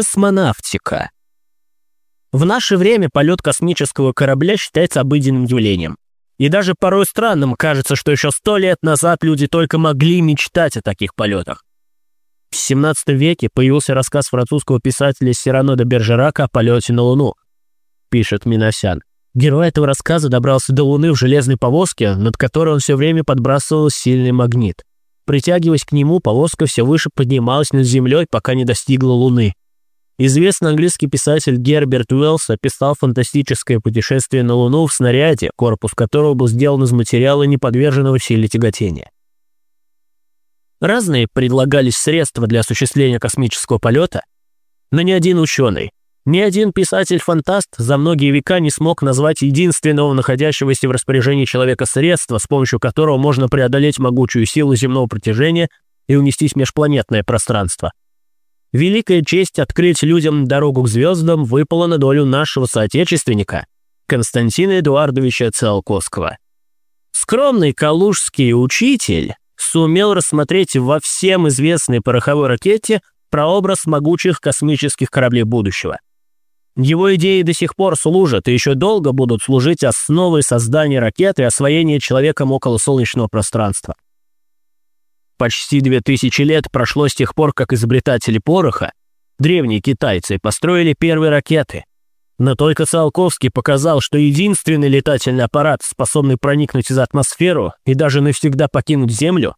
Космонавтика. В наше время полет космического корабля считается обыденным явлением. И даже порой странным кажется, что еще сто лет назад люди только могли мечтать о таких полетах. В 17 веке появился рассказ французского писателя Сирано де Бержерака о полете на Луну, пишет Миносян. Герой этого рассказа добрался до Луны в железной повозке, над которой он все время подбрасывал сильный магнит. Притягиваясь к нему, повозка все выше поднималась над землей, пока не достигла Луны. Известный английский писатель Герберт Уэллс описал фантастическое путешествие на Луну в снаряде, корпус которого был сделан из материала, не подверженного силе тяготения. Разные предлагались средства для осуществления космического полета, но ни один ученый, ни один писатель-фантаст за многие века не смог назвать единственного находящегося в распоряжении человека средства, с помощью которого можно преодолеть могучую силу земного притяжения и унестись в межпланетное пространство. Великая честь открыть людям дорогу к звездам выпала на долю нашего соотечественника Константина Эдуардовича Циолковского. Скромный калужский учитель сумел рассмотреть во всем известной пороховой ракете прообраз могучих космических кораблей будущего – его идеи до сих пор служат и еще долго будут служить основой создания ракеты и освоения человеком околосолнечного пространства. Почти две тысячи лет прошло с тех пор, как изобретатели пороха, древние китайцы, построили первые ракеты. Но только Циолковский показал, что единственный летательный аппарат, способный проникнуть за атмосферу и даже навсегда покинуть Землю,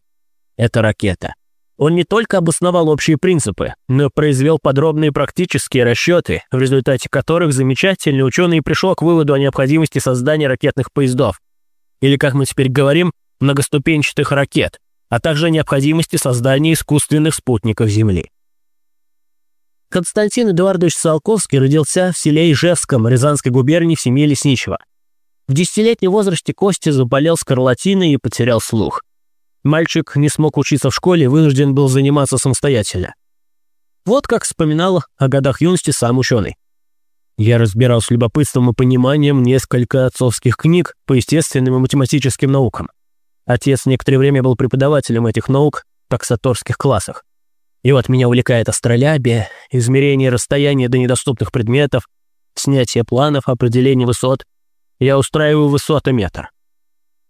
это ракета. Он не только обосновал общие принципы, но произвел подробные практические расчеты, в результате которых замечательный ученый пришел к выводу о необходимости создания ракетных поездов, или, как мы теперь говорим, многоступенчатых ракет, а также о необходимости создания искусственных спутников Земли. Константин Эдуардович Салковский родился в селе Ижевском Рязанской губернии в семье Лесничего. В десятилетнем возрасте Костя заболел скарлатиной и потерял слух – Мальчик не смог учиться в школе и вынужден был заниматься самостоятельно. Вот как вспоминал о годах юности сам ученый. Я разбирал с любопытством и пониманием несколько отцовских книг по естественным и математическим наукам. Отец некоторое время был преподавателем этих наук в таксаторских классах. И вот меня увлекает астролябия, измерение расстояния до недоступных предметов, снятие планов, определение высот. Я устраиваю высотометр.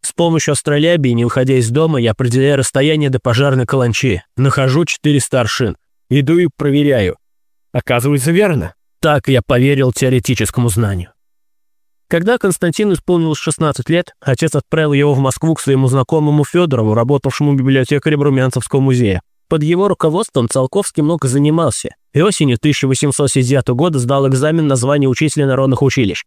С помощью астролябии, не выходя из дома, я определяю расстояние до пожарной каланчи, нахожу 400 аршин, иду и проверяю. Оказывается, верно. Так я поверил теоретическому знанию. Когда Константин исполнилось 16 лет, отец отправил его в Москву к своему знакомому Федорову, работавшему библиотекарем Румянцевского музея. Под его руководством Циолковский много занимался и осенью 1870 года сдал экзамен на звание учителя народных училищ.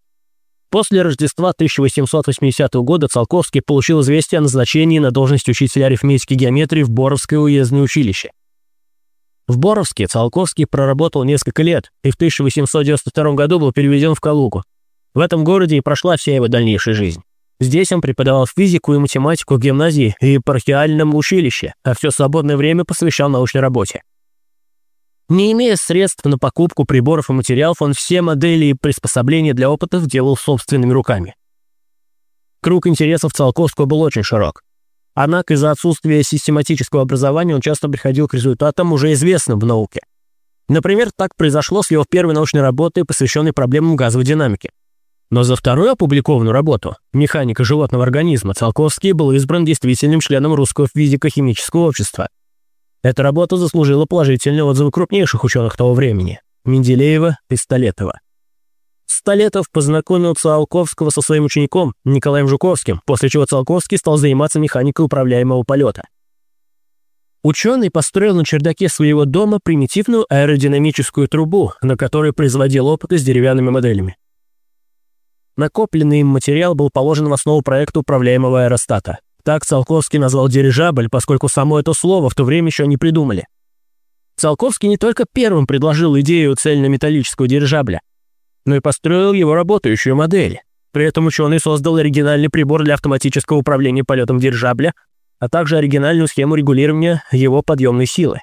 После Рождества 1880 года Циолковский получил известие о назначении на должность учителя арифметики и геометрии в Боровское уездное училище. В Боровске Циолковский проработал несколько лет и в 1892 году был переведен в Калугу. В этом городе и прошла вся его дальнейшая жизнь. Здесь он преподавал физику и математику в гимназии и епархиальном училище, а все свободное время посвящал научной работе. Не имея средств на покупку приборов и материалов, он все модели и приспособления для опытов делал собственными руками. Круг интересов Циолковского был очень широк. Однако из-за отсутствия систематического образования он часто приходил к результатам, уже известным в науке. Например, так произошло с его первой научной работой, посвященной проблемам газовой динамики. Но за вторую опубликованную работу «Механика животного организма» Циолковский был избран действительным членом Русского физико-химического общества – эта работа заслужила положительные отзывы крупнейших ученых того времени – Менделеева и Столетова. Столетов познакомил Циолковского со своим учеником Николаем Жуковским, после чего Циолковский стал заниматься механикой управляемого полета. Ученый построил на чердаке своего дома примитивную аэродинамическую трубу, на которой производил опыты с деревянными моделями. Накопленный им материал был положен в основу проекта управляемого аэростата. Так Циолковский назвал дирижабль, поскольку само это слово в то время еще не придумали. Циолковский не только первым предложил идею цельнометаллического дирижабля, но и построил его работающую модель. При этом ученый создал оригинальный прибор для автоматического управления полетом дирижабля, а также оригинальную схему регулирования его подъемной силы.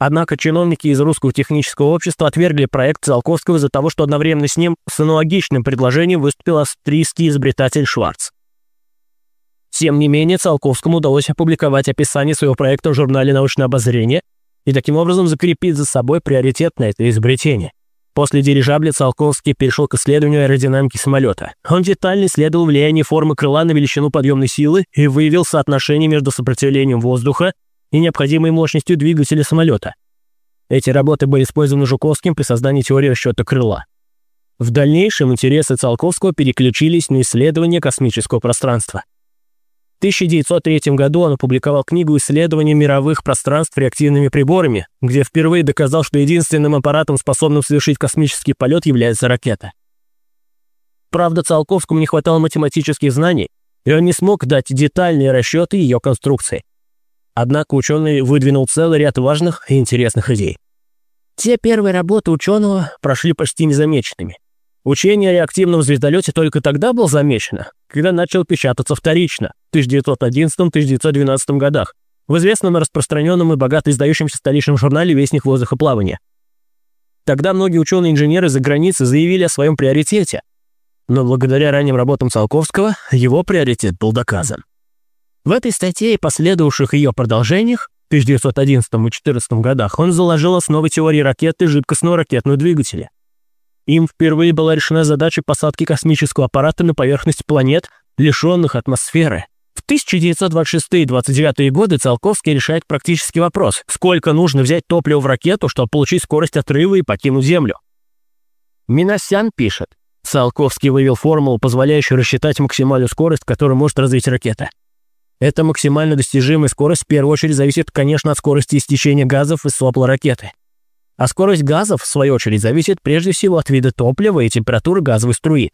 Однако чиновники из Русского технического общества отвергли проект Циолковского из-за того, что одновременно с ним с аналогичным предложением выступил австрийский изобретатель Шварц. Тем не менее, Циолковскому удалось опубликовать описание своего проекта в журнале «Научное обозрение», и таким образом закрепить за собой приоритет на это изобретение. После дирижабля Циолковский перешел к исследованию аэродинамики самолета. Он детально исследовал влияние формы крыла на величину подъемной силы и выявил соотношение между сопротивлением воздуха и необходимой мощностью двигателя самолета. Эти работы были использованы Жуковским при создании теории расчета крыла. В дальнейшем интересы Циолковского переключились на исследование космического пространства. В 1903 году он опубликовал книгу «Исследование мировых пространств реактивными приборами», где впервые доказал, что единственным аппаратом, способным совершить космический полет, является ракета. Правда, Циолковскому не хватало математических знаний, и он не смог дать детальные расчеты ее конструкции. Однако ученый выдвинул целый ряд важных и интересных идей. Те первые работы ученого прошли почти незамеченными. Учение о реактивном звездолете только тогда было замечено, когда начал печататься вторично, в 1911-1912 годах, в известном распространенном и богато издающемся столичном журнале «Вестник воздухоплавания». Тогда многие ученые-инженеры за границей заявили о своем приоритете, но благодаря ранним работам Циолковского его приоритет был доказан. В этой статье и последовавших ее продолжениях в 1911 и 1914 годах он заложил основы теории ракеты жидкостного ракетного двигателя – им впервые была решена задача посадки космического аппарата на поверхность планет, лишенных атмосферы. В 1926-29 годы Циолковский решает практический вопрос, сколько нужно взять топлива в ракету, чтобы получить скорость отрыва и покинуть Землю. Миносян пишет, Циолковский вывел формулу, позволяющую рассчитать максимальную скорость, которую может развить ракета. Эта максимально достижимая скорость в первую очередь зависит, конечно, от скорости истечения газов из сопла ракеты. А скорость газов, в свою очередь, зависит прежде всего от вида топлива и температуры газовой струи.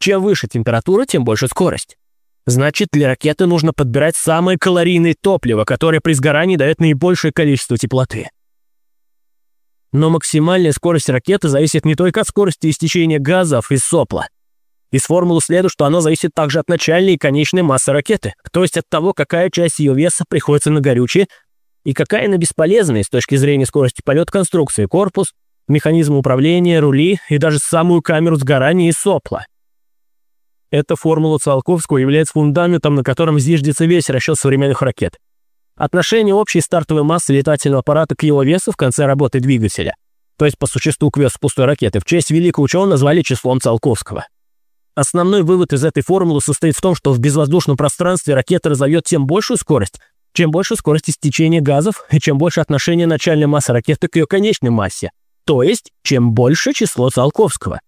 Чем выше температура, тем больше скорость. Значит, для ракеты нужно подбирать самое калорийное топливо, которое при сгорании дает наибольшее количество теплоты. Но максимальная скорость ракеты зависит не только от скорости истечения газов из сопла. Из формулы следует, что оно зависит также от начальной и конечной массы ракеты, то есть от того, какая часть ее веса приходится на горючее, и какая она бесполезная с точки зрения скорости полета конструкции, корпус, механизм управления, рули и даже самую камеру сгорания и сопла. Эта формула Циолковского является фундаментом, на котором зиждется весь расчет современных ракет. Отношение общей стартовой массы летательного аппарата к его весу в конце работы двигателя, то есть по существу к весу пустой ракеты, в честь великого ученого назвали числом Циолковского. Основной вывод из этой формулы состоит в том, что в безвоздушном пространстве ракета разовьет тем большую скорость, чем больше скорость истечения газов, и чем больше отношение начальной массы ракеты к ее конечной массе, то есть чем больше число Циолковского.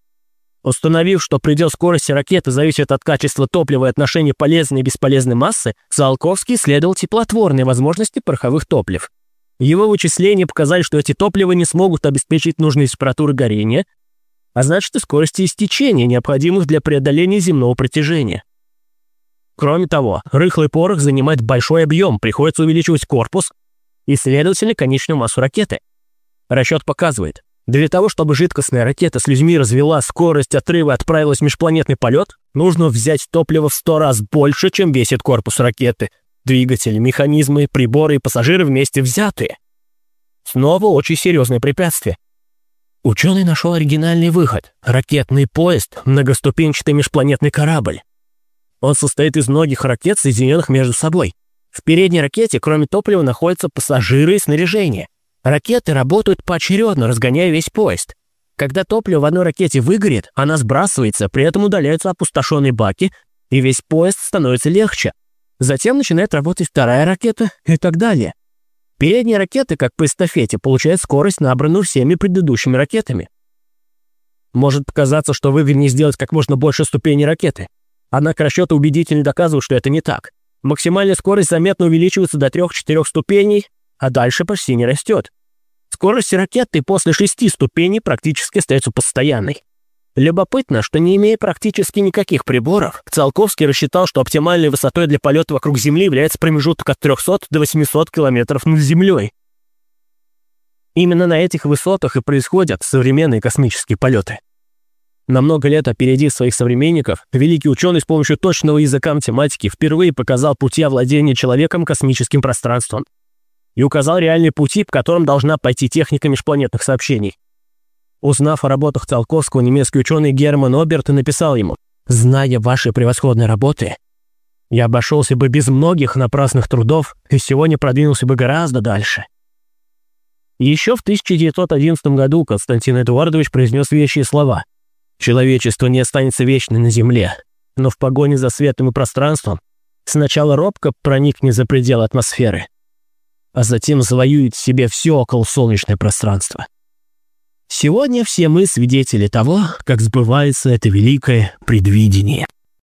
Установив, что предел скорости ракеты зависит от качества топлива и отношения полезной и бесполезной массы, Циолковский исследовал теплотворные возможности пороховых топлив. Его вычисления показали, что эти топлива не смогут обеспечить нужной температуры горения, а значит и скорости истечения, необходимых для преодоления земного протяжения. Кроме того, рыхлый порох занимает большой объем, приходится увеличивать корпус и, следовательно, конечную массу ракеты. Расчет показывает, для того, чтобы жидкостная ракета с людьми развела скорость отрыва и отправилась в межпланетный полет, нужно взять топливо в сто раз больше, чем весит корпус ракеты. Двигатели, механизмы, приборы и пассажиры вместе взятые. Снова очень серьезное препятствие. Ученый нашел оригинальный выход – ракетный поезд, многоступенчатый межпланетный корабль. Он состоит из многих ракет, соединенных между собой. В передней ракете, кроме топлива, находятся пассажиры и снаряжение. Ракеты работают поочередно, разгоняя весь поезд. Когда топливо в одной ракете выгорит, она сбрасывается, при этом удаляются опустошенные баки, и весь поезд становится легче. Затем начинает работать вторая ракета и так далее. Передние ракеты, как по эстафете, получают скорость, набранную всеми предыдущими ракетами. Может показаться, что выгоднее сделать как можно больше ступеней ракеты. Однако расчеты убедительно доказывают, что это не так. Максимальная скорость заметно увеличивается до 3-4 ступеней, а дальше почти не растет. Скорость ракеты после 6 ступеней практически остается постоянной. Любопытно, что не имея практически никаких приборов, Циолковский рассчитал, что оптимальной высотой для полета вокруг Земли является промежуток от 300 до 800 километров над Землей. Именно на этих высотах и происходят современные космические полеты. На много лет опередив своих современников, великий ученый с помощью точного языка математики впервые показал пути овладения человеком космическим пространством и указал реальные пути, по которым должна пойти техника межпланетных сообщений. Узнав о работах Циолковского, немецкий ученый Герман Оберт написал ему «Зная ваши превосходные работы, я обошелся бы без многих напрасных трудов и сегодня продвинулся бы гораздо дальше». Еще в 1911 году Константин Эдуардович произнес вещие слова. «Человечество не останется вечно на Земле, но в погоне за светом и пространством сначала робко проникнет за пределы атмосферы, а затем завоюет себе все околосолнечное пространство». Сегодня все мы свидетели того, как сбывается это великое предвидение.